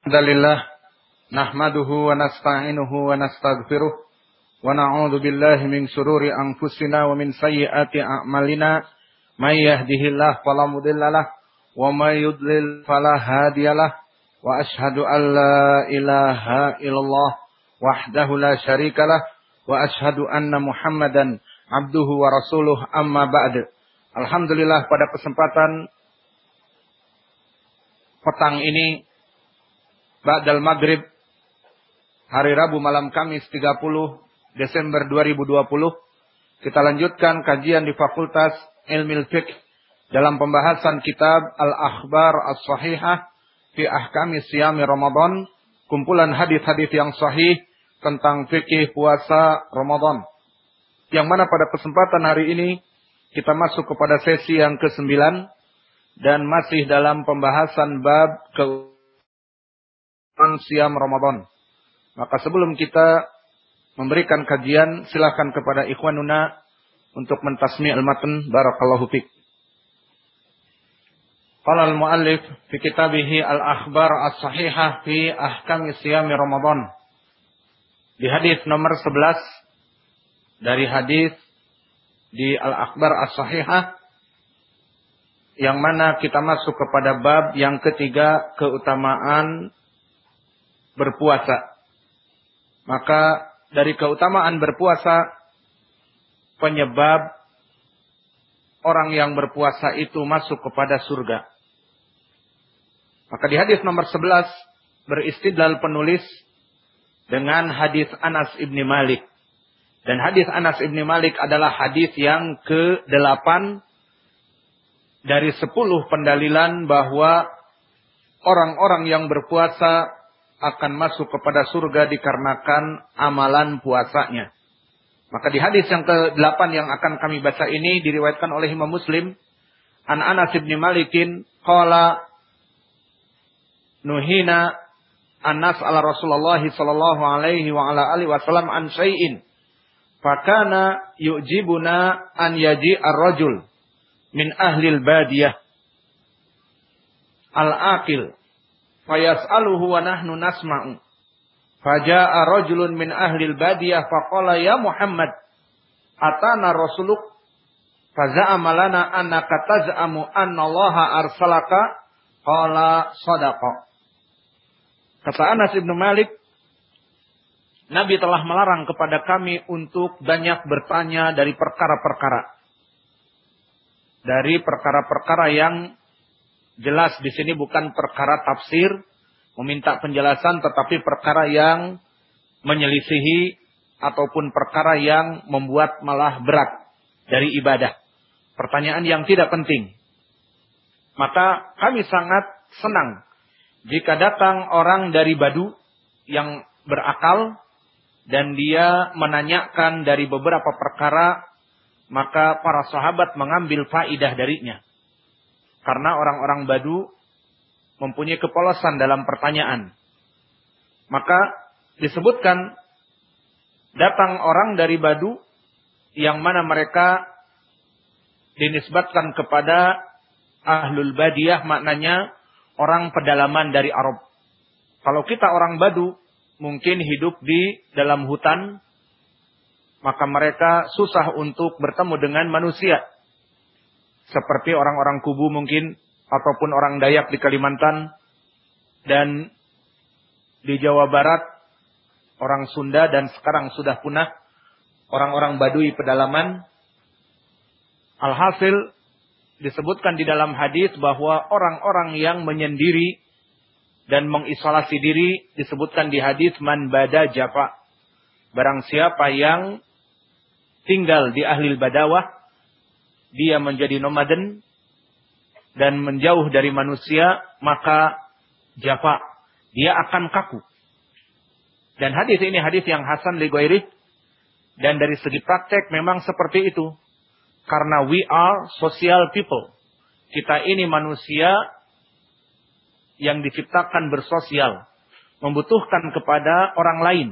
Alhamdulillah nahmaduhu wa nasta'inuhu wa nastaghfiruh wa na'udzu billahi min shururi anfusina wa min sayyiati a'malina. May yahdihillah fala mudhillalah wa may yudlil fala hadiyalah wa ashhadu an la ilaha illallah wahdahu la syarikalah wa ashhadu anna muhammadan 'abduhu wa rasuluh amma ba'd. Alhamdulillah pada kesempatan petang ini Ba'dal Maghrib hari Rabu malam Kamis 30 Desember 2020 kita lanjutkan kajian di Fakultas Ilmu Fiqh dalam pembahasan kitab Al-Akhbar As-Sahihah fi Ahkami Siyami Ramadan kumpulan hadis-hadis yang sahih tentang fikih puasa Ramadan. Yang mana pada kesempatan hari ini kita masuk kepada sesi yang ke-9 dan masih dalam pembahasan bab ke siam Ramadan. Maka sebelum kita memberikan kajian, silakan kepada ikhwanuna untuk mentasmi al-matan barakallahu fik. Qala al-muallif fi kitabihi al-akhbar as-sahihah fi ahkam siyam Ramadan. Di hadis nomor 11 dari hadis di al-akhbar as-sahihah yang mana kita masuk kepada bab yang ketiga keutamaan berpuasa. Maka dari keutamaan berpuasa penyebab orang yang berpuasa itu masuk kepada surga. Maka di hadis nomor 11 beristidlal penulis dengan hadis Anas ibni Malik. Dan hadis Anas ibni Malik adalah hadis yang ke-8 dari 10 pendalilan bahwa orang-orang yang berpuasa akan masuk kepada surga dikarenakan amalan puasanya. Maka di hadis yang ke-8 yang akan kami baca ini diriwayatkan oleh Imam Muslim an Anas bin Malikin qala nuhina Anas ala Rasulullah sallallahu alaihi wa ala alihi wasallam an syai'in fakana yu'jibuna an yaji ar-rajul min ahli al-badiyah al-aqil fayas'aluhu wa nahnu nasma'u. Faja'a rajulun min ahli al-badiyah faqala ya Muhammad atana rasuluk faza'ama lana annaka taz'amu anna Allah arsalaka qala sadaqa. Kata Anas bin Malik Nabi telah melarang kepada kami untuk banyak bertanya dari perkara-perkara. Dari perkara-perkara yang jelas di sini bukan perkara tafsir, meminta penjelasan tetapi perkara yang menyelisihi ataupun perkara yang membuat malah berat dari ibadah. Pertanyaan yang tidak penting. Maka kami sangat senang jika datang orang dari Badu yang berakal dan dia menanyakan dari beberapa perkara maka para sahabat mengambil faidah darinya. Karena orang-orang Badu mempunyai kepolosan dalam pertanyaan. Maka disebutkan datang orang dari Badu yang mana mereka dinisbatkan kepada ahlul badiyah maknanya orang pedalaman dari Arab. Kalau kita orang Badu mungkin hidup di dalam hutan maka mereka susah untuk bertemu dengan manusia seperti orang-orang kubu mungkin ataupun orang Dayak di Kalimantan. Dan di Jawa Barat orang Sunda dan sekarang sudah punah. Orang-orang Baduy pedalaman. Alhasil disebutkan di dalam hadis bahwa orang-orang yang menyendiri dan mengisolasi diri disebutkan di hadis man bada japa. Barang siapa yang tinggal di ahli badawah dia menjadi nomaden dan menjauh dari manusia, maka jafa. Dia akan kaku. Dan hadis ini hadis yang Hasan li dan dari segi praktek memang seperti itu. Karena we are social people. Kita ini manusia yang diciptakan bersosial, membutuhkan kepada orang lain.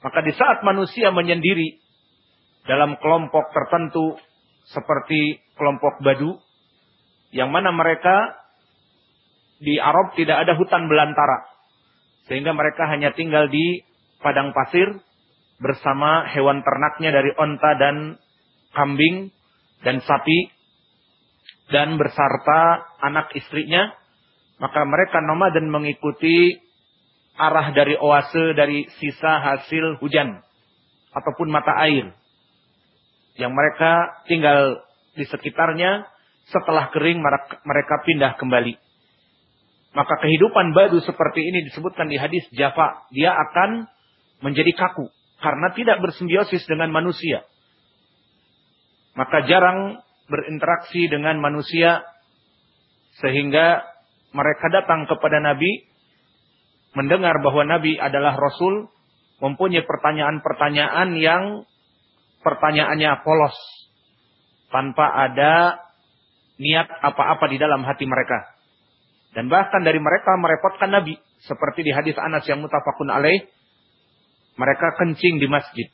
Maka di saat manusia menyendiri dalam kelompok tertentu seperti kelompok Badu yang mana mereka di Arab tidak ada hutan belantara. Sehingga mereka hanya tinggal di padang pasir bersama hewan ternaknya dari onta dan kambing dan sapi dan berserta anak istrinya maka mereka nomaden mengikuti arah dari oase dari sisa hasil hujan ataupun mata air yang mereka tinggal di sekitarnya setelah kering mereka pindah kembali. Maka kehidupan badu seperti ini disebutkan di hadis Java. Dia akan menjadi kaku. Karena tidak bersimbiosis dengan manusia. Maka jarang berinteraksi dengan manusia. Sehingga mereka datang kepada Nabi. Mendengar bahwa Nabi adalah Rasul. Mempunyai pertanyaan-pertanyaan yang pertanyaannya polos. Tanpa ada niat apa-apa di dalam hati mereka. Dan bahkan dari mereka merepotkan Nabi. Seperti di hadis Anas yang mutafakun alaih. Mereka kencing di masjid.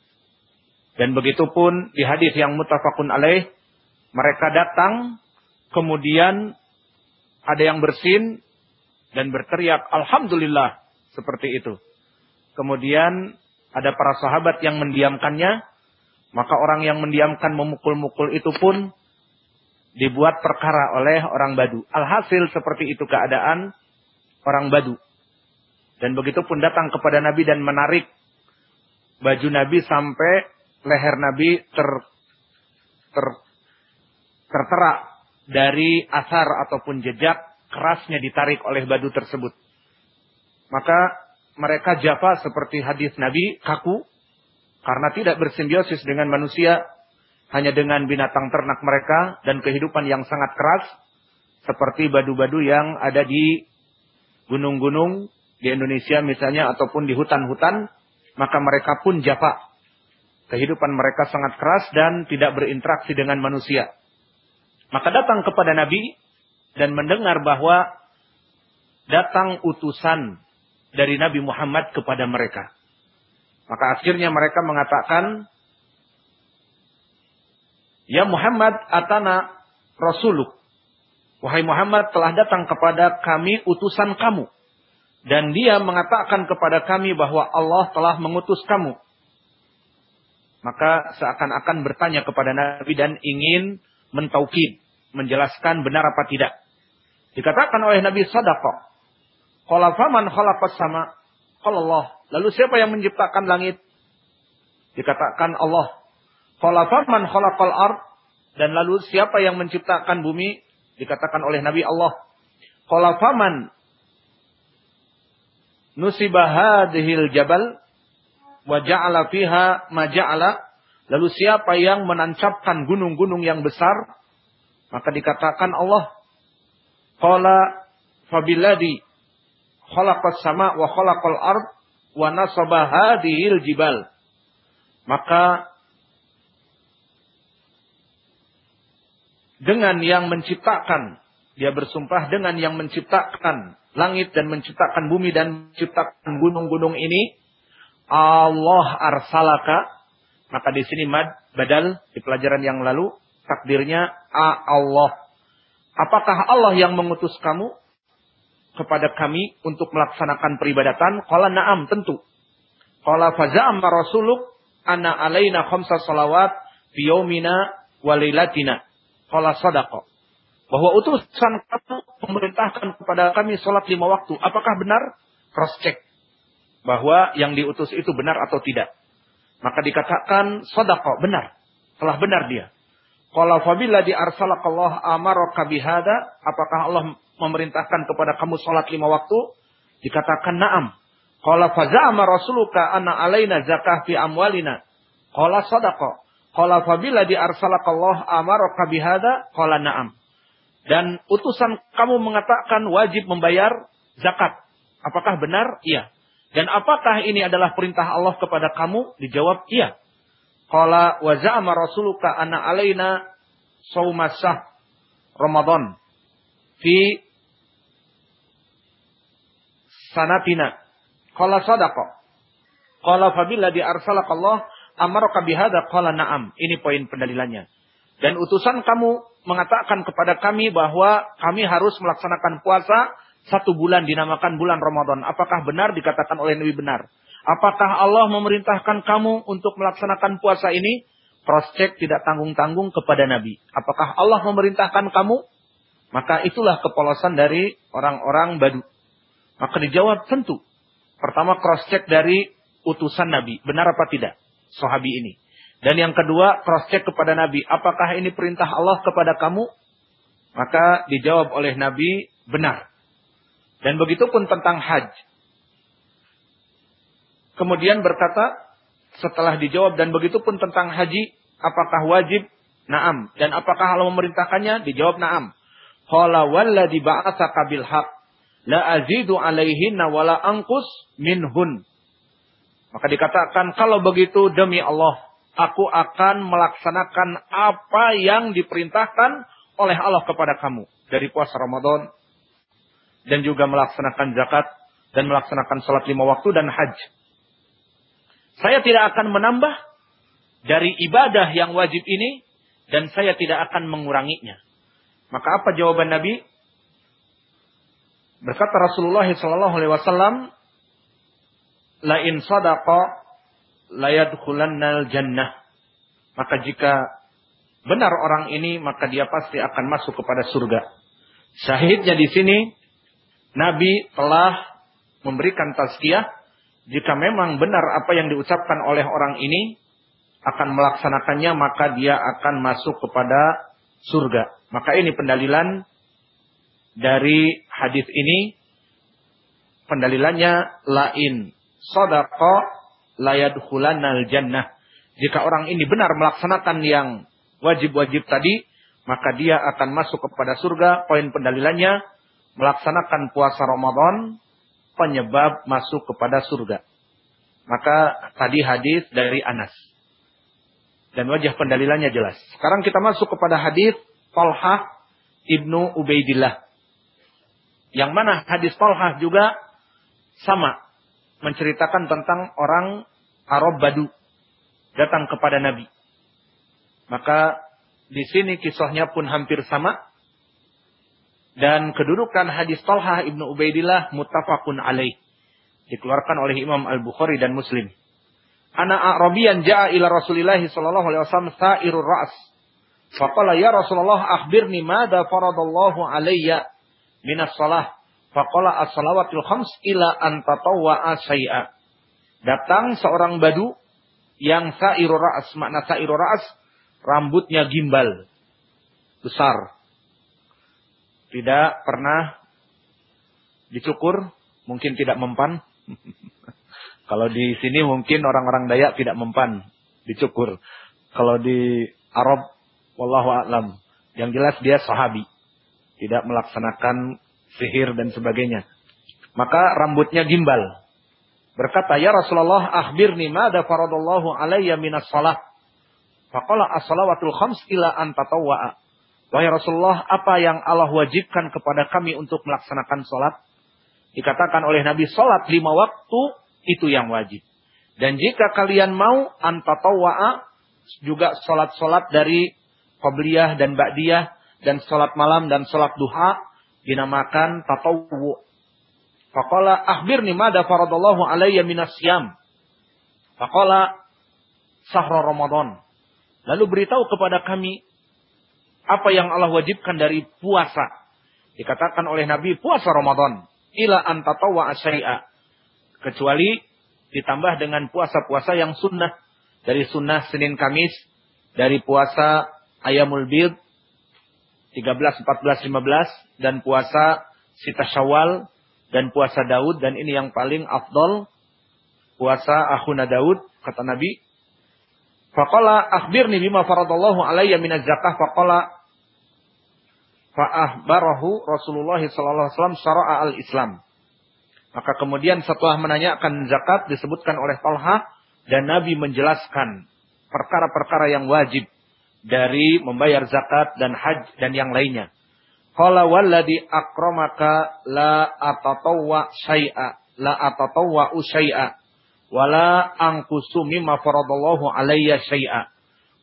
Dan begitu pun di hadis yang mutafakun alaih. Mereka datang. Kemudian ada yang bersin. Dan berteriak Alhamdulillah. Seperti itu. Kemudian ada para sahabat yang mendiamkannya. Maka orang yang mendiamkan memukul-mukul itu pun dibuat perkara oleh orang Badu. Alhasil seperti itu keadaan orang Badu. Dan begitu pun datang kepada Nabi dan menarik baju Nabi sampai leher Nabi ter, ter tertera dari asar ataupun jejak kerasnya ditarik oleh Badu tersebut. Maka mereka Java seperti hadis Nabi kaku karena tidak bersimbiosis dengan manusia hanya dengan binatang ternak mereka dan kehidupan yang sangat keras seperti badu-badu yang ada di gunung-gunung di Indonesia misalnya ataupun di hutan-hutan maka mereka pun japa. Kehidupan mereka sangat keras dan tidak berinteraksi dengan manusia. Maka datang kepada Nabi dan mendengar bahwa datang utusan dari Nabi Muhammad kepada mereka maka akhirnya mereka mengatakan Ya Muhammad atana rasuluk. Wahai Muhammad telah datang kepada kami utusan kamu. Dan dia mengatakan kepada kami bahwa Allah telah mengutus kamu. Maka seakan-akan bertanya kepada Nabi dan ingin mentaukid. Menjelaskan benar apa tidak. Dikatakan oleh Nabi Sadaqah. Qala faman sama. Qala Allah. Lalu siapa yang menciptakan langit? Dikatakan Allah. Qala faman khalaqal ard dan lalu siapa yang menciptakan bumi? Dikatakan oleh Nabi Allah. Qala faman nusibah hadhil jabal wa ja'ala fiha ma ja'ala lalu siapa yang menancapkan gunung-gunung yang besar maka dikatakan Allah qala fabiladi khalaqas sama wa khalaqal ard wa nasaba hadhil jibal maka dengan yang menciptakan. Dia bersumpah dengan yang menciptakan langit dan menciptakan bumi dan menciptakan gunung-gunung ini. Allah arsalaka. Maka di sini mad badal di pelajaran yang lalu takdirnya a Allah. Apakah Allah yang mengutus kamu kepada kami untuk melaksanakan peribadatan? Qala na'am tentu. Qala faza'am rasuluk anna alaina khamsa salawat fi yaumina wa Qala sadaqa. Bahwa utusan kamu memerintahkan kepada kami sholat lima waktu. Apakah benar? Cross check. Bahwa yang diutus itu benar atau tidak. Maka dikatakan sadaqa. Benar. Telah benar dia. Qala fabila di arsalakallah amaraka bihada. Apakah Allah memerintahkan kepada kamu sholat lima waktu? Dikatakan na'am. Qala faza'ama rasuluka anna alaina zakah fi amwalina. Qala sadaqa. Qala fabila di arsalakallah amaraka bihada qala na'am. Dan utusan kamu mengatakan wajib membayar zakat. Apakah benar? Iya. Dan apakah ini adalah perintah Allah kepada kamu? Dijawab iya. Qala wa za'ama rasuluka anna alaina saumasah Ramadan fi sanatina. Qala sadaqa. Qala fabila di arsalakallah amaraka bihada qala na'am. Ini poin pendalilannya. Dan utusan kamu mengatakan kepada kami bahwa kami harus melaksanakan puasa satu bulan dinamakan bulan Ramadan. Apakah benar dikatakan oleh Nabi benar? Apakah Allah memerintahkan kamu untuk melaksanakan puasa ini? Cross check tidak tanggung-tanggung kepada Nabi. Apakah Allah memerintahkan kamu? Maka itulah kepolosan dari orang-orang badu. Maka dijawab tentu. Pertama cross check dari utusan Nabi. Benar apa tidak? Sahabi ini. Dan yang kedua cross check kepada Nabi. Apakah ini perintah Allah kepada kamu? Maka dijawab oleh Nabi benar. Dan begitu pun tentang haji. Kemudian berkata, setelah dijawab dan begitu pun tentang haji, apakah wajib? Naam. Dan apakah Allah memerintahkannya? Dijawab naam. Qala walladhi ba'atsaka bil haq la azidu alaihinna wala angkus minhun. Maka dikatakan kalau begitu demi Allah aku akan melaksanakan apa yang diperintahkan oleh Allah kepada kamu dari puasa Ramadan dan juga melaksanakan zakat dan melaksanakan salat lima waktu dan haji. Saya tidak akan menambah dari ibadah yang wajib ini dan saya tidak akan menguranginya. Maka apa jawaban Nabi? Berkata Rasulullah sallallahu alaihi wasallam, "La in sadaqa la yadkhulannal jannah." Maka jika benar orang ini, maka dia pasti akan masuk kepada surga. Syahidnya di sini Nabi telah memberikan tazkiyah jika memang benar apa yang diucapkan oleh orang ini akan melaksanakannya maka dia akan masuk kepada surga. Maka ini pendalilan dari hadis ini pendalilannya lain sadaqa layadkhulanal jannah. Jika orang ini benar melaksanakan yang wajib-wajib tadi, maka dia akan masuk kepada surga. Poin pendalilannya melaksanakan puasa Ramadan penyebab masuk kepada surga. Maka tadi hadis dari Anas. Dan wajah pendalilannya jelas. Sekarang kita masuk kepada hadis Talha ibnu Ubaidillah. Yang mana hadis Talha juga sama. Menceritakan tentang orang Arab Badu. Datang kepada Nabi. Maka di sini kisahnya pun hampir sama. Dan kedudukan hadis Talha ibnu Ubaidillah mutafakun alaih. Dikeluarkan oleh Imam Al-Bukhari dan Muslim. Anak Arabian ja'a ila Rasulillah sallallahu alaihi wasallam sa'irur ra's. Faqala ya Rasulullah akhbirni madza faradallahu alayya minas salah. Faqala as-salawatul khams ila an tatawwa'a syai'a. Datang seorang badu yang sa'irur ra's, makna sa'irur ra's rambutnya gimbal. Besar. Tidak pernah dicukur, mungkin tidak mempan. Kalau di sini mungkin orang-orang Dayak tidak mempan dicukur. Kalau di Arab, wallahu a'lam. Yang jelas dia sahabi. Tidak melaksanakan sihir dan sebagainya. Maka rambutnya gimbal. Berkata, Ya Rasulullah, akhbirni mada faradallahu alayya minas salat. Faqala as-salawatul khams ila an tatawwa'a. Wahai Rasulullah, apa yang Allah wajibkan kepada kami untuk melaksanakan salat? Dikatakan oleh Nabi, salat lima waktu itu yang wajib. Dan jika kalian mau antatawa'a juga solat-solat dari qabliyah dan ba'diyah dan solat malam dan solat duha dinamakan tatawu. Faqala akhbirni mada faradallahu alayya minas siyam. Faqala sahra Ramadan. Lalu beritahu kepada kami apa yang Allah wajibkan dari puasa. Dikatakan oleh Nabi puasa Ramadan. Ila antatawa asyai'a. Kecuali ditambah dengan puasa-puasa yang sunnah. Dari sunnah Senin Kamis. Dari puasa Ayamul Bid. 13, 14, 15. Dan puasa Sita Syawal. Dan puasa Daud. Dan ini yang paling afdol. Puasa Ahuna Daud. Kata Nabi. Faqala akhbirni bima faradallahu alayya minaz zakah. Faqala fa'ahbarahu Rasulullah sallallahu alaihi wasallam syara'a al-Islam. Maka kemudian setelah menanyakan zakat disebutkan oleh Talha dan Nabi menjelaskan perkara-perkara yang wajib dari membayar zakat dan haj dan yang lainnya. Qala walladhi akramaka la atatawwa syai'a la atatawwa syai'a wala angkusu mimma faradallahu alayya syai'a.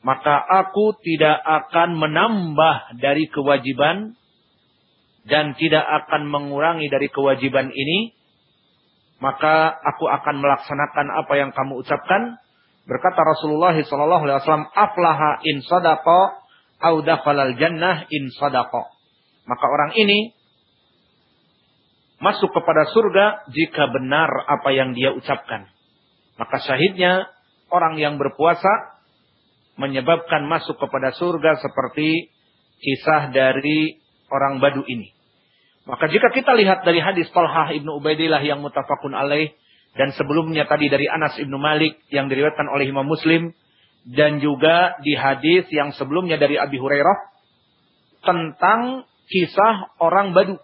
Maka aku tidak akan menambah dari kewajiban dan tidak akan mengurangi dari kewajiban ini, maka aku akan melaksanakan apa yang kamu ucapkan. Berkata Rasulullah sallallahu alaihi wasallam, "Aflaha in sadaqa au dakhalal jannah in sadaqa." Maka orang ini masuk kepada surga jika benar apa yang dia ucapkan. Maka syahidnya orang yang berpuasa menyebabkan masuk kepada surga seperti kisah dari orang Badu ini. Maka jika kita lihat dari hadis Talhah ibnu Ubaidillah yang mutafakun alaih dan sebelumnya tadi dari Anas ibnu Malik yang diriwayatkan oleh Imam Muslim. Dan juga di hadis yang sebelumnya dari Abi Hurairah. Tentang kisah orang Badu.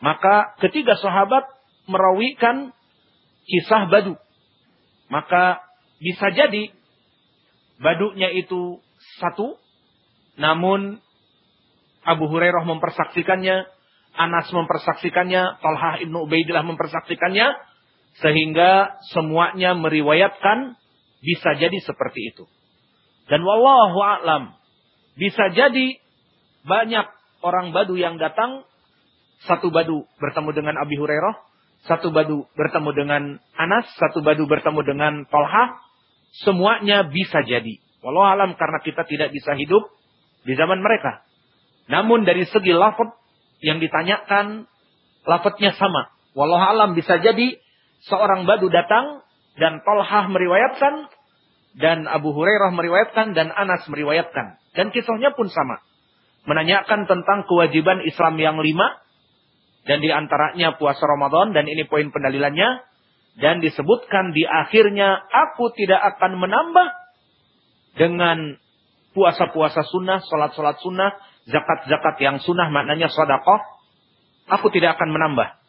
Maka ketiga sahabat merawikan kisah Badu. Maka bisa jadi badunya itu satu, namun Abu Hurairah mempersaksikannya, Anas mempersaksikannya, Talhah ibnu Ubaidillah mempersaksikannya, sehingga semuanya meriwayatkan bisa jadi seperti itu. Dan wallahu a'lam, bisa jadi banyak orang badu yang datang, satu badu bertemu dengan Abi Hurairah, satu badu bertemu dengan Anas, satu badu bertemu dengan Tolha, semuanya bisa jadi. Walau alam karena kita tidak bisa hidup di zaman mereka. Namun dari segi lafad yang ditanyakan, lafadnya sama. Walau alam bisa jadi seorang badu datang dan Tolha meriwayatkan dan Abu Hurairah meriwayatkan dan Anas meriwayatkan. Dan kisahnya pun sama. Menanyakan tentang kewajiban Islam yang lima dan di antaranya puasa Ramadan dan ini poin pendalilannya. Dan disebutkan di akhirnya aku tidak akan menambah dengan puasa-puasa sunnah, sholat-sholat sunnah, zakat-zakat yang sunnah maknanya sodakoh. Aku tidak akan menambah.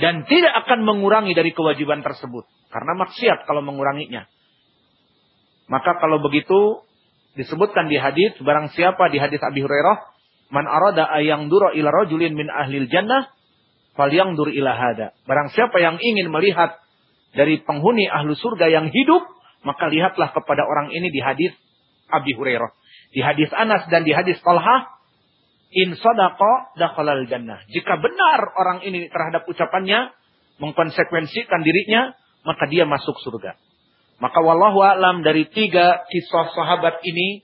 Dan tidak akan mengurangi dari kewajiban tersebut. Karena maksiat kalau menguranginya. Maka kalau begitu disebutkan di hadis barang siapa di hadis Abi Hurairah Man arada ayang duro ila rajulin min ahlil jannah, fal yang dur ila hada. Barang siapa yang ingin melihat dari penghuni ahlu surga yang hidup, maka lihatlah kepada orang ini di hadis Abi Hurairah. Di hadis Anas dan di hadis Talha, in sadaqa dakhalal jannah. Jika benar orang ini terhadap ucapannya, mengkonsekuensikan dirinya, maka dia masuk surga. Maka wallahu alam dari tiga kisah sahabat ini,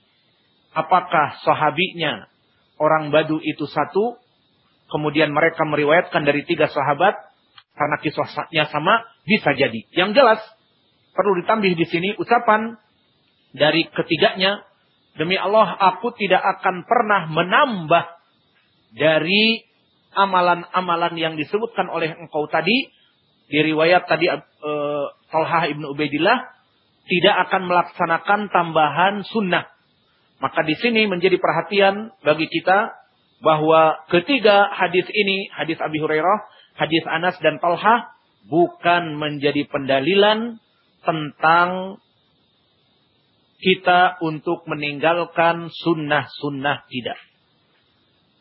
apakah sahabinya orang Badu itu satu, kemudian mereka meriwayatkan dari tiga sahabat, karena kisahnya sama, bisa jadi. Yang jelas, perlu ditambah di sini ucapan dari ketiganya, demi Allah aku tidak akan pernah menambah dari amalan-amalan yang disebutkan oleh engkau tadi, di riwayat tadi uh, Talhah ibnu Ubaidillah, tidak akan melaksanakan tambahan sunnah maka di sini menjadi perhatian bagi kita bahwa ketiga hadis ini, hadis Abi Hurairah, hadis Anas dan Talha, bukan menjadi pendalilan tentang kita untuk meninggalkan sunnah-sunnah tidak.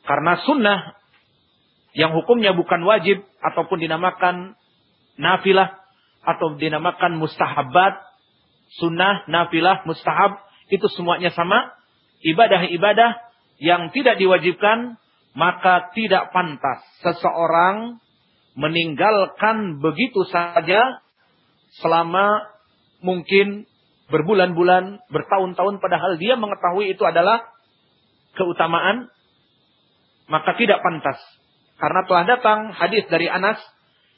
Karena sunnah yang hukumnya bukan wajib ataupun dinamakan nafilah atau dinamakan mustahabat, sunnah, nafilah, mustahab, itu semuanya sama. Ibadah-ibadah yang tidak diwajibkan, maka tidak pantas seseorang meninggalkan begitu saja selama mungkin berbulan-bulan, bertahun-tahun padahal dia mengetahui itu adalah keutamaan, maka tidak pantas. Karena telah datang hadis dari Anas,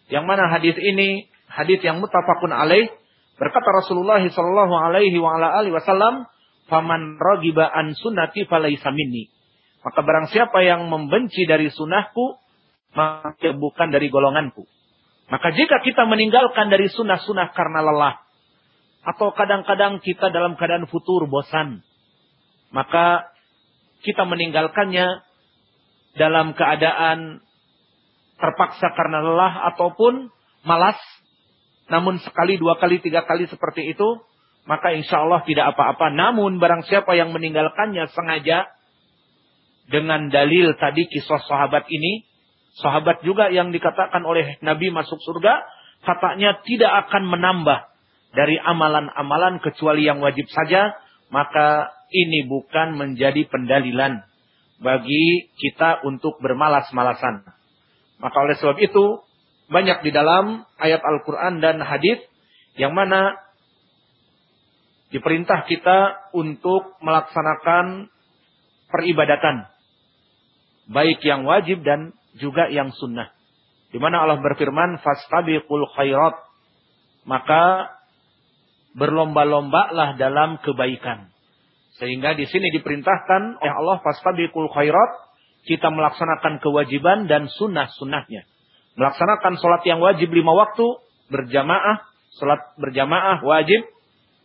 yang mana hadis ini hadis yang mutafakun alaih, berkata Rasulullah sallallahu alaihi wasallam, Faman rogiba an sunnati falaisa minni. Maka barang siapa yang membenci dari sunnahku, maka bukan dari golonganku. Maka jika kita meninggalkan dari sunnah-sunnah karena lelah, atau kadang-kadang kita dalam keadaan futur bosan, maka kita meninggalkannya dalam keadaan terpaksa karena lelah ataupun malas, namun sekali, dua kali, tiga kali seperti itu, maka insya Allah tidak apa-apa. Namun barang siapa yang meninggalkannya sengaja dengan dalil tadi kisah sahabat ini, sahabat juga yang dikatakan oleh Nabi masuk surga, katanya tidak akan menambah dari amalan-amalan kecuali yang wajib saja, maka ini bukan menjadi pendalilan. Bagi kita untuk bermalas-malasan. Maka oleh sebab itu, banyak di dalam ayat Al-Quran dan hadis yang mana diperintah kita untuk melaksanakan peribadatan. Baik yang wajib dan juga yang sunnah. Di mana Allah berfirman, Fastabiqul khairat. Maka berlomba-lombalah dalam kebaikan. Sehingga di sini diperintahkan oleh Allah, Fastabiqul khairat. Kita melaksanakan kewajiban dan sunnah-sunnahnya. Melaksanakan sholat yang wajib lima waktu, berjamaah, sholat berjamaah wajib,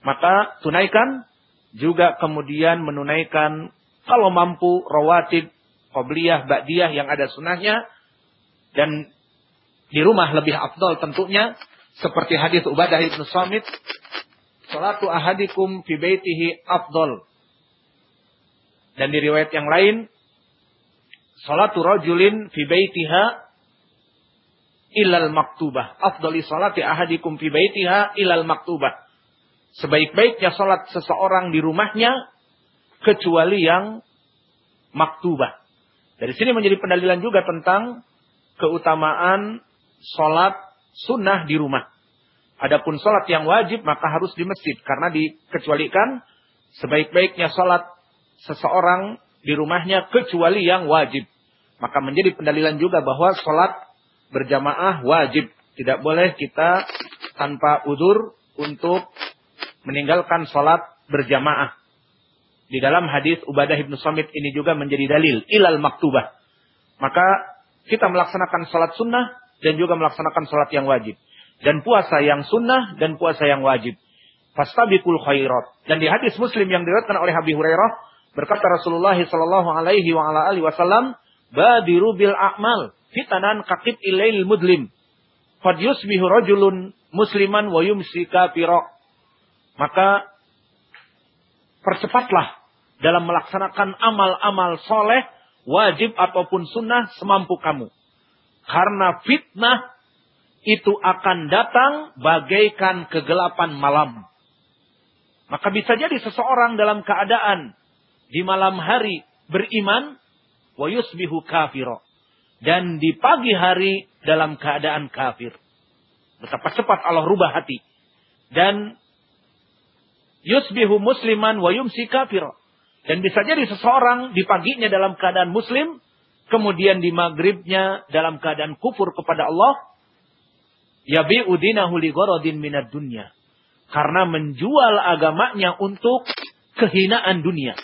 maka tunaikan. Juga kemudian menunaikan kalau mampu rawatib, qobliyah, ba'diyah yang ada sunnahnya. Dan di rumah lebih afdol tentunya. Seperti hadis Ubadah ibn Samit. Salatu ahadikum fi baitihi afdol. Dan di riwayat yang lain. Salatu rajulin fi baitiha ilal maktubah. Afdali salati ahadikum fi baitiha ilal maktubah. Sebaik-baiknya salat seseorang di rumahnya kecuali yang maktubah. Dari sini menjadi pendalilan juga tentang keutamaan sholat sunnah di rumah. Adapun sholat yang wajib maka harus di masjid karena dikecualikan sebaik-baiknya sholat seseorang di rumahnya kecuali yang wajib. Maka menjadi pendalilan juga bahwa sholat berjamaah wajib. Tidak boleh kita tanpa udur untuk meninggalkan sholat berjamaah. Di dalam hadis Ubadah ibnu Samit ini juga menjadi dalil ilal maktubah. Maka kita melaksanakan salat sunnah dan juga melaksanakan salat yang wajib. Dan puasa yang sunnah dan puasa yang wajib. Fastabikul khairat. Dan di hadis Muslim yang diriwayatkan oleh Habib Hurairah berkata Rasulullah sallallahu alaihi wa ala alihi wasallam, "Badiru bil a'mal fitanan kaqib ilail mudlim." Qad yusbihu rajulun musliman wa yumsi kafira. Maka percepatlah dalam melaksanakan amal-amal soleh, wajib ataupun sunnah semampu kamu. Karena fitnah itu akan datang bagaikan kegelapan malam. Maka bisa jadi seseorang dalam keadaan di malam hari beriman, wa yusbihu kafiro. Dan di pagi hari dalam keadaan kafir. Betapa cepat Allah rubah hati. Dan yusbihu musliman wa yumsi kafiro. Dan bisa jadi seseorang di paginya dalam keadaan muslim, kemudian di maghribnya dalam keadaan kufur kepada Allah, yabi udinahu li minad dunya. Karena menjual agamanya untuk kehinaan dunia.